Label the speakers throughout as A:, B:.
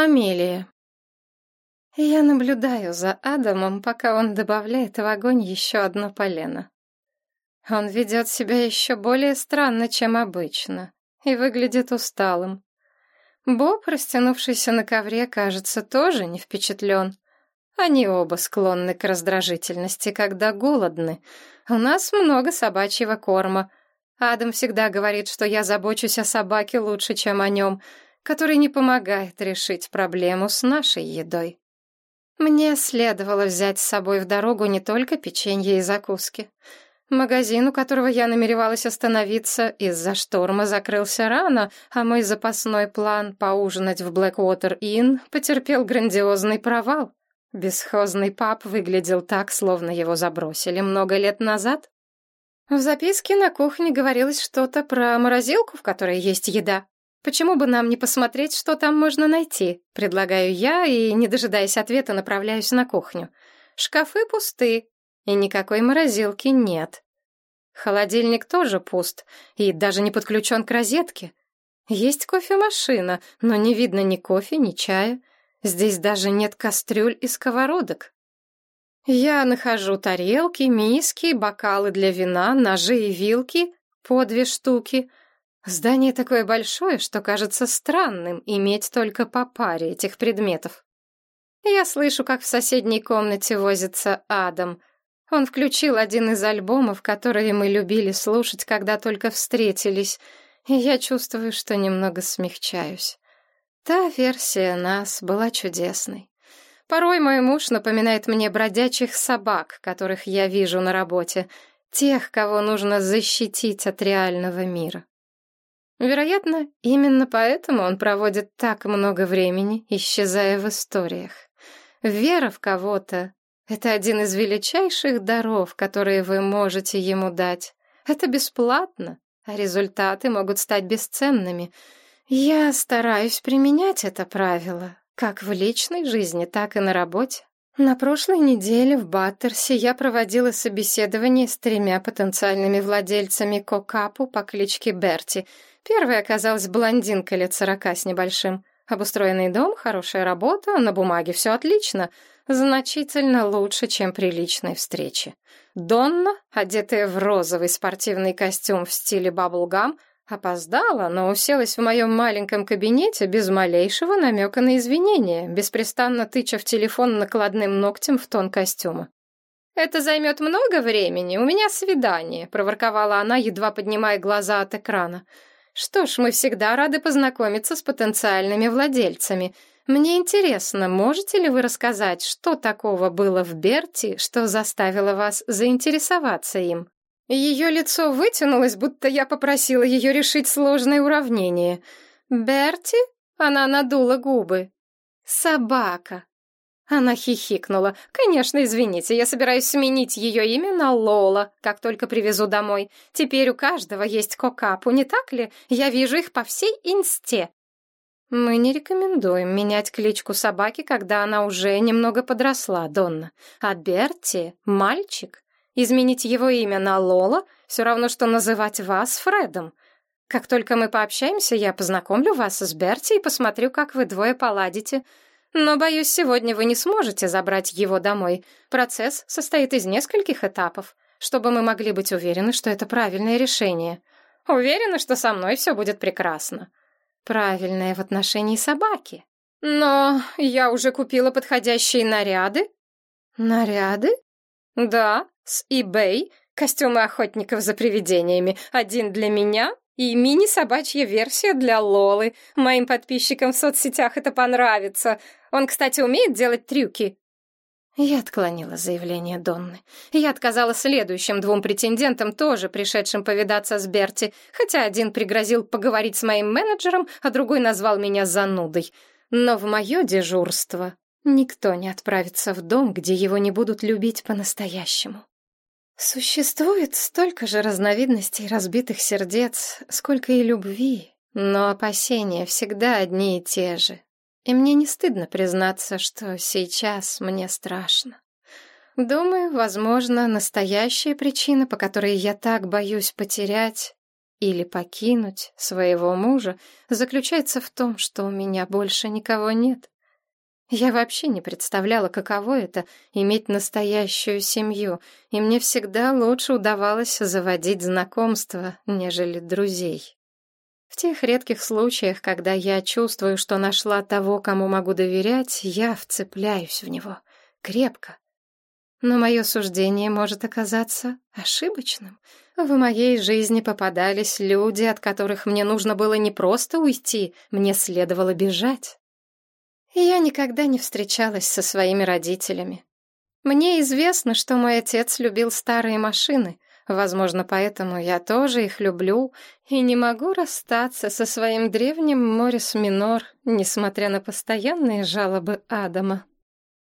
A: Амелия. Я наблюдаю за Адамом, пока он добавляет в огонь еще одно полено. Он ведет себя еще более странно, чем обычно, и выглядит усталым. Боб, растянувшийся на ковре, кажется, тоже не впечатлен. Они оба склонны к раздражительности, когда голодны. У нас много собачьего корма. Адам всегда говорит, что я забочусь о собаке лучше, чем о нем — который не помогает решить проблему с нашей едой. Мне следовало взять с собой в дорогу не только печенье и закуски. Магазин, у которого я намеревалась остановиться, из-за шторма закрылся рано, а мой запасной план поужинать в Блэквотер Инн потерпел грандиозный провал. Бесхозный пап выглядел так, словно его забросили много лет назад. В записке на кухне говорилось что-то про морозилку, в которой есть еда. Почему бы нам не посмотреть, что там можно найти? Предлагаю я и, не дожидаясь ответа, направляюсь на кухню. Шкафы пусты, и никакой морозилки нет. Холодильник тоже пуст и даже не подключен к розетке. Есть кофемашина, но не видно ни кофе, ни чая. Здесь даже нет кастрюль и сковородок. Я нахожу тарелки, миски, бокалы для вина, ножи и вилки по две штуки — Здание такое большое, что кажется странным иметь только по паре этих предметов. Я слышу, как в соседней комнате возится Адам. Он включил один из альбомов, которые мы любили слушать, когда только встретились, и я чувствую, что немного смягчаюсь. Та версия нас была чудесной. Порой мой муж напоминает мне бродячих собак, которых я вижу на работе, тех, кого нужно защитить от реального мира. Вероятно, именно поэтому он проводит так много времени, исчезая в историях. Вера в кого-то — это один из величайших даров, которые вы можете ему дать. Это бесплатно, а результаты могут стать бесценными. Я стараюсь применять это правило, как в личной жизни, так и на работе. На прошлой неделе в Баттерсе я проводила собеседование с тремя потенциальными владельцами Кокапу по кличке Берти — Первой оказалась блондинка лет сорока с небольшим. Обустроенный дом, хорошая работа, на бумаге все отлично. Значительно лучше, чем при личной встрече. Донна, одетая в розовый спортивный костюм в стиле баблгам, опоздала, но уселась в моем маленьком кабинете без малейшего намека на извинения, беспрестанно тыча в телефон накладным ногтем в тон костюма. «Это займет много времени, у меня свидание», — проворковала она, едва поднимая глаза от экрана. Что ж, мы всегда рады познакомиться с потенциальными владельцами. Мне интересно, можете ли вы рассказать, что такого было в Берти, что заставило вас заинтересоваться им? Ее лицо вытянулось, будто я попросила ее решить сложное уравнение. Берти? Она надула губы. Собака. Она хихикнула. «Конечно, извините, я собираюсь сменить ее имя на Лола, как только привезу домой. Теперь у каждого есть кокапу, не так ли? Я вижу их по всей инсте». «Мы не рекомендуем менять кличку собаки, когда она уже немного подросла, Донна. А Берти — мальчик. Изменить его имя на Лола — все равно, что называть вас Фредом. Как только мы пообщаемся, я познакомлю вас с Берти и посмотрю, как вы двое поладите». Но, боюсь, сегодня вы не сможете забрать его домой. Процесс состоит из нескольких этапов, чтобы мы могли быть уверены, что это правильное решение. Уверена, что со мной все будет прекрасно. Правильное в отношении собаки. Но я уже купила подходящие наряды. Наряды? Да, с eBay. Костюмы охотников за привидениями. Один для меня и мини-собачья версия для Лолы. Моим подписчикам в соцсетях это понравится. Он, кстати, умеет делать трюки». Я отклонила заявление Донны. Я отказала следующим двум претендентам, тоже пришедшим повидаться с Берти, хотя один пригрозил поговорить с моим менеджером, а другой назвал меня занудой. Но в мое дежурство никто не отправится в дом, где его не будут любить по-настоящему. Существует столько же разновидностей разбитых сердец, сколько и любви, но опасения всегда одни и те же. И мне не стыдно признаться, что сейчас мне страшно. Думаю, возможно, настоящая причина, по которой я так боюсь потерять, или покинуть своего мужа заключается в том, что у меня больше никого нет. Я вообще не представляла, каково это — иметь настоящую семью, и мне всегда лучше удавалось заводить знакомства, нежели друзей. В тех редких случаях, когда я чувствую, что нашла того, кому могу доверять, я вцепляюсь в него. Крепко. Но мое суждение может оказаться ошибочным. В моей жизни попадались люди, от которых мне нужно было не просто уйти, мне следовало бежать. Я никогда не встречалась со своими родителями. Мне известно, что мой отец любил старые машины. Возможно, поэтому я тоже их люблю и не могу расстаться со своим древним Морис Минор, несмотря на постоянные жалобы Адама.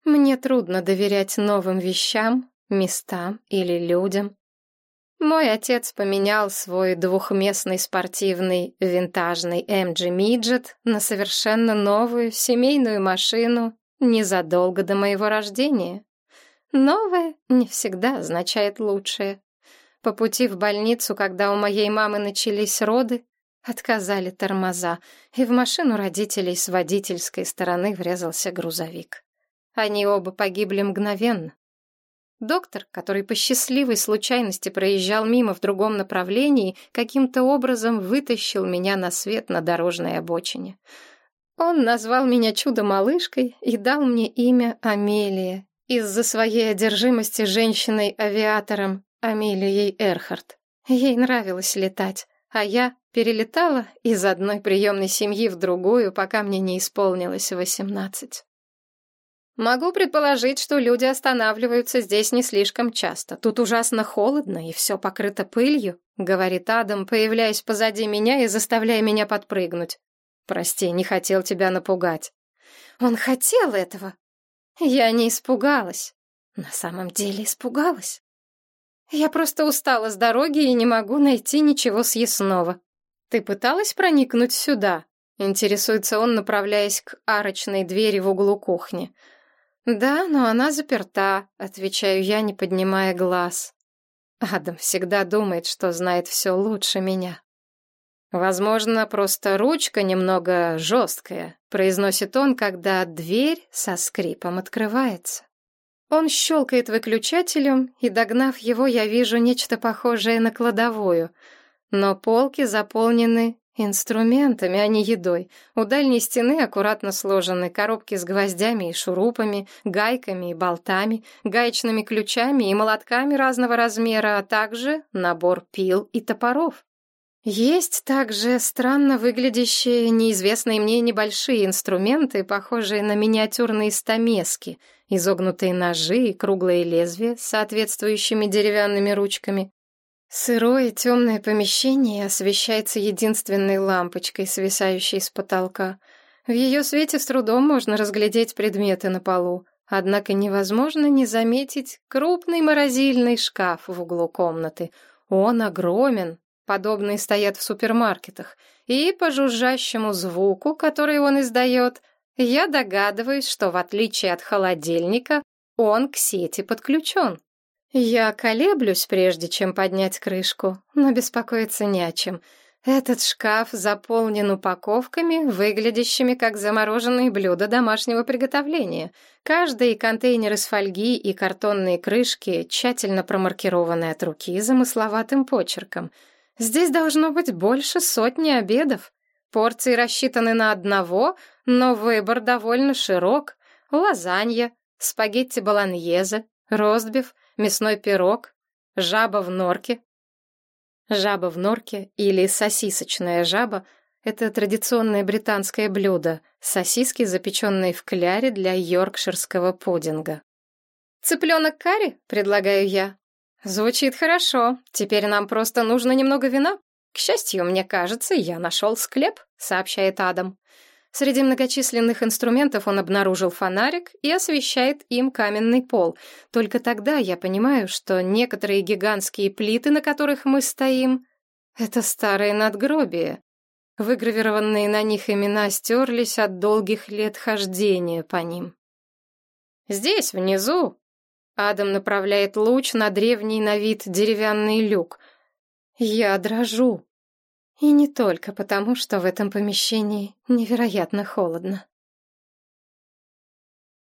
A: Мне трудно доверять новым вещам, местам или людям. Мой отец поменял свой двухместный спортивный винтажный MG Midget на совершенно новую семейную машину незадолго до моего рождения. Новое не всегда означает лучшее. По пути в больницу, когда у моей мамы начались роды, отказали тормоза, и в машину родителей с водительской стороны врезался грузовик. Они оба погибли мгновенно. Доктор, который по счастливой случайности проезжал мимо в другом направлении, каким-то образом вытащил меня на свет на дорожной обочине. Он назвал меня чудо-малышкой и дал мне имя Амелия из-за своей одержимости женщиной-авиатором Амелией Эрхард. Ей нравилось летать, а я перелетала из одной приемной семьи в другую, пока мне не исполнилось восемнадцать. Могу предположить, что люди останавливаются здесь не слишком часто. Тут ужасно холодно и все покрыто пылью, говорит Адам, появляясь позади меня и заставляя меня подпрыгнуть. Прости, не хотел тебя напугать. Он хотел этого. Я не испугалась. На самом деле испугалась. Я просто устала с дороги и не могу найти ничего съестного. Ты пыталась проникнуть сюда? Интересуется он, направляясь к арочной двери в углу кухни. «Да, но она заперта», — отвечаю я, не поднимая глаз. Адам всегда думает, что знает все лучше меня. «Возможно, просто ручка немного жесткая», — произносит он, когда дверь со скрипом открывается. Он щелкает выключателем, и, догнав его, я вижу нечто похожее на кладовую, но полки заполнены Инструментами, а не едой. У дальней стены аккуратно сложены коробки с гвоздями и шурупами, гайками и болтами, гаечными ключами и молотками разного размера, а также набор пил и топоров. Есть также странно выглядящие, неизвестные мне небольшие инструменты, похожие на миниатюрные стамески, изогнутые ножи и круглые лезвия с соответствующими деревянными ручками. Сырое темное помещение освещается единственной лампочкой, свисающей с потолка. В ее свете с трудом можно разглядеть предметы на полу, однако невозможно не заметить крупный морозильный шкаф в углу комнаты. Он огромен, подобные стоят в супермаркетах, и по жужжащему звуку, который он издает, я догадываюсь, что в отличие от холодильника, он к сети подключен. Я колеблюсь, прежде чем поднять крышку, но беспокоиться не о чем. Этот шкаф заполнен упаковками, выглядящими как замороженные блюда домашнего приготовления. Каждый контейнер из фольги и картонные крышки тщательно промаркированы от руки замысловатым почерком. Здесь должно быть больше сотни обедов. Порции рассчитаны на одного, но выбор довольно широк. Лазанья, спагетти болоньезе, ростбиф, мясной пирог, жаба в норке. Жаба в норке или сосисочная жаба — это традиционное британское блюдо, сосиски, запеченные в кляре для йоркширского пудинга. «Цыпленок карри?» — предлагаю я. «Звучит хорошо. Теперь нам просто нужно немного вина. К счастью, мне кажется, я нашел склеп», — сообщает Адам. Среди многочисленных инструментов он обнаружил фонарик и освещает им каменный пол. Только тогда я понимаю, что некоторые гигантские плиты, на которых мы стоим, — это старые надгробия. Выгравированные на них имена стерлись от долгих лет хождения по ним. «Здесь, внизу», — Адам направляет луч на древний на вид деревянный люк. Я дрожу. И не только потому, что в этом помещении невероятно холодно.